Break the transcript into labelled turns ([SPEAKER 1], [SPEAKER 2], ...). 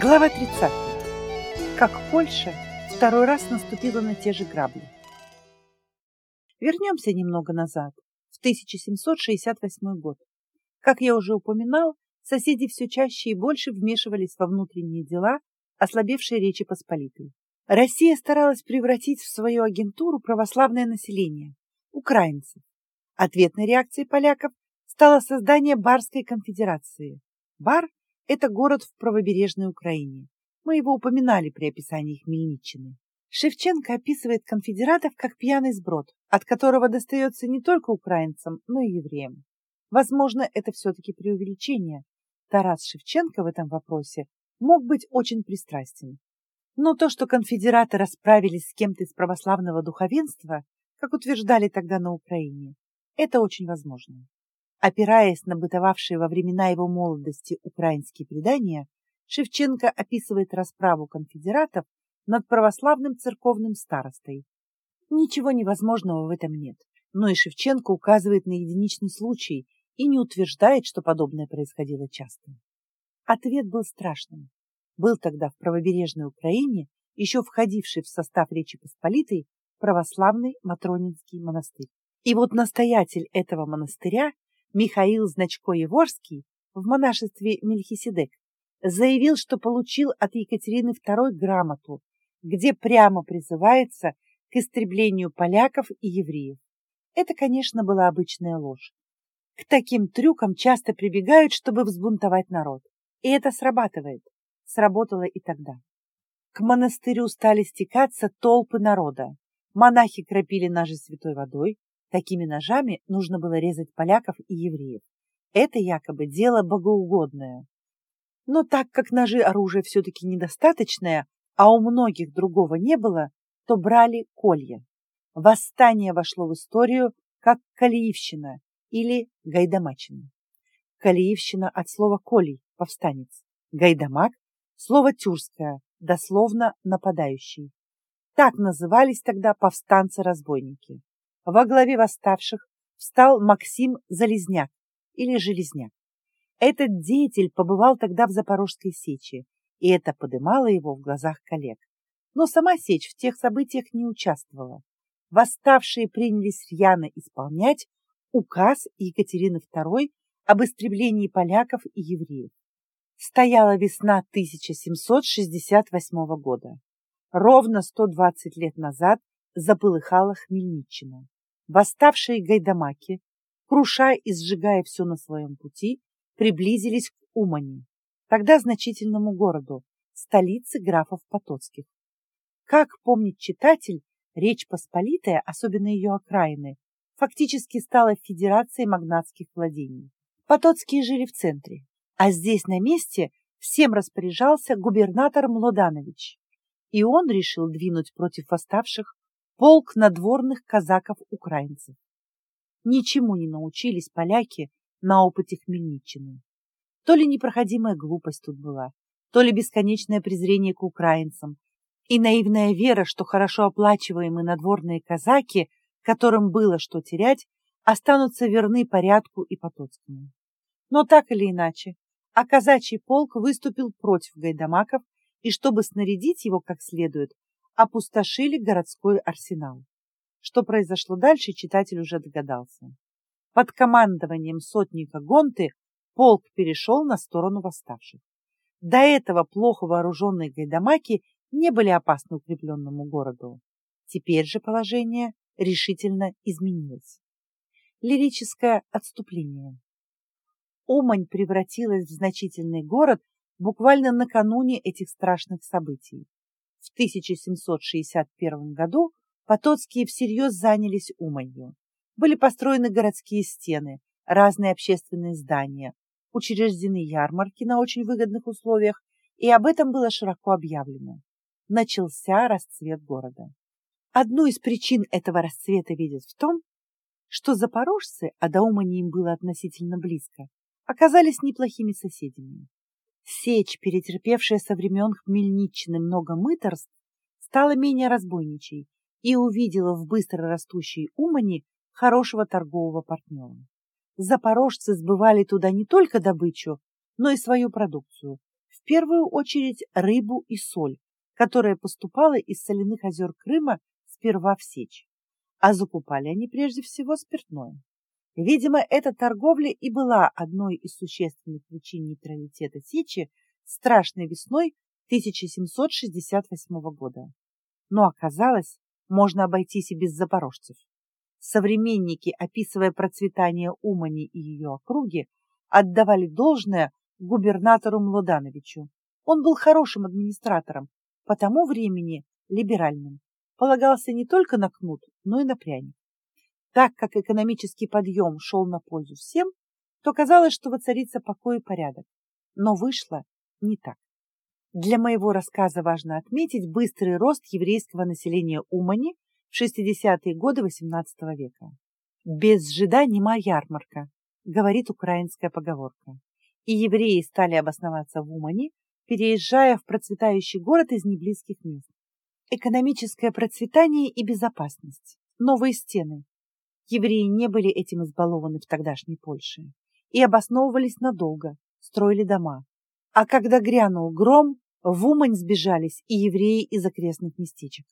[SPEAKER 1] Глава 30. Как Польша второй раз наступила на те же грабли. Вернемся немного назад, в 1768 год. Как я уже упоминал, соседи все чаще и больше вмешивались во внутренние дела ослабевшей Речи Посполитой. Россия старалась превратить в свою агентуру православное население, украинцев. Ответной реакцией поляков стало создание Барской конфедерации. Бар это город в правобережной Украине. Мы его упоминали при описании Хмельниччины. Шевченко описывает конфедератов как пьяный сброд, от которого достается не только украинцам, но и евреям. Возможно, это все-таки преувеличение. Тарас Шевченко в этом вопросе мог быть очень пристрастен. Но то, что конфедераты расправились с кем-то из православного духовенства, как утверждали тогда на Украине, это очень возможно. Опираясь на бытовавшие во времена его молодости украинские предания, Шевченко описывает расправу конфедератов над православным церковным старостой. Ничего невозможного в этом нет, но и Шевченко указывает на единичный случай и не утверждает, что подобное происходило часто. Ответ был страшным. Был тогда в правобережной Украине, еще входивший в состав Речи Посполитой, православный Матронинский монастырь. И вот настоятель этого монастыря Михаил Значко-Еворский в монашестве Мельхиседек заявил, что получил от Екатерины II грамоту, где прямо призывается к истреблению поляков и евреев. Это, конечно, была обычная ложь. К таким трюкам часто прибегают, чтобы взбунтовать народ. И это срабатывает. Сработало и тогда. К монастырю стали стекаться толпы народа. Монахи кропили ножи святой водой, Такими ножами нужно было резать поляков и евреев. Это якобы дело богоугодное. Но так как ножи оружия все-таки недостаточное, а у многих другого не было, то брали колья. Восстание вошло в историю как Калиевщина или Гайдамачина. Калиевщина от слова «колей» – повстанец. Гайдамак – слово тюркское, дословно «нападающий». Так назывались тогда повстанцы-разбойники. Во главе восставших встал Максим Залезняк или Железняк. Этот деятель побывал тогда в Запорожской сече, и это подымало его в глазах коллег. Но сама сечь в тех событиях не участвовала. Восставшие принялись рьяно исполнять указ Екатерины II об истреблении поляков и евреев. Стояла весна 1768 года. Ровно 120 лет назад заполыхала Хмельниччина. Восставшие гайдамаки, крушая и сжигая все на своем пути, приблизились к Умани, тогда значительному городу, столице графов Потоцких. Как помнит читатель, Речь Посполитая, особенно ее окраины, фактически стала федерацией магнатских владений. Потоцкие жили в центре, а здесь на месте всем распоряжался губернатор Млоданович, и он решил двинуть против восставших полк надворных казаков-украинцев. Ничему не научились поляки на опыте Хмельниччины. То ли непроходимая глупость тут была, то ли бесконечное презрение к украинцам и наивная вера, что хорошо оплачиваемые надворные казаки, которым было что терять, останутся верны порядку и Потоцкому. Но так или иначе, а казачий полк выступил против гайдамаков, и чтобы снарядить его как следует, опустошили городской арсенал. Что произошло дальше, читатель уже догадался. Под командованием сотника Гонты полк перешел на сторону восставших. До этого плохо вооруженные гайдамаки не были опасны укрепленному городу. Теперь же положение решительно изменилось. Лирическое отступление. Умань превратилась в значительный город буквально накануне этих страшных событий. В 1761 году Потоцкие всерьез занялись Уманью. Были построены городские стены, разные общественные здания, учреждены ярмарки на очень выгодных условиях, и об этом было широко объявлено. Начался расцвет города. Одну из причин этого расцвета видят в том, что запорожцы, а до Умани им было относительно близко, оказались неплохими соседями. Сечь, перетерпевшая со времен Хмельниччины много мыторств, стала менее разбойничей и увидела в быстро растущей Умани хорошего торгового партнера. Запорожцы сбывали туда не только добычу, но и свою продукцию, в первую очередь рыбу и соль, которая поступала из соляных озер Крыма сперва в Сечь. А закупали они прежде всего спиртное. Видимо, эта торговля и была одной из существенных причин нейтралитета Сечи страшной весной 1768 года. Но оказалось, можно обойтись и без запорожцев. Современники, описывая процветание Умани и ее округи, отдавали должное губернатору Млодановичу. Он был хорошим администратором, по тому времени либеральным, полагался не только на кнут, но и на пряник. Так как экономический подъем шел на пользу всем, то казалось, что воцарится покой и порядок. Но вышло не так. Для моего рассказа важно отметить быстрый рост еврейского населения Умани в 60-е годы XVIII века. «Без жида нема ярмарка», говорит украинская поговорка. И евреи стали обосноваться в Умани, переезжая в процветающий город из неблизких мест. Экономическое процветание и безопасность, новые стены. Евреи не были этим избалованы в тогдашней Польше и обосновывались надолго, строили дома. А когда грянул гром, в Умань сбежались и евреи из окрестных местечек.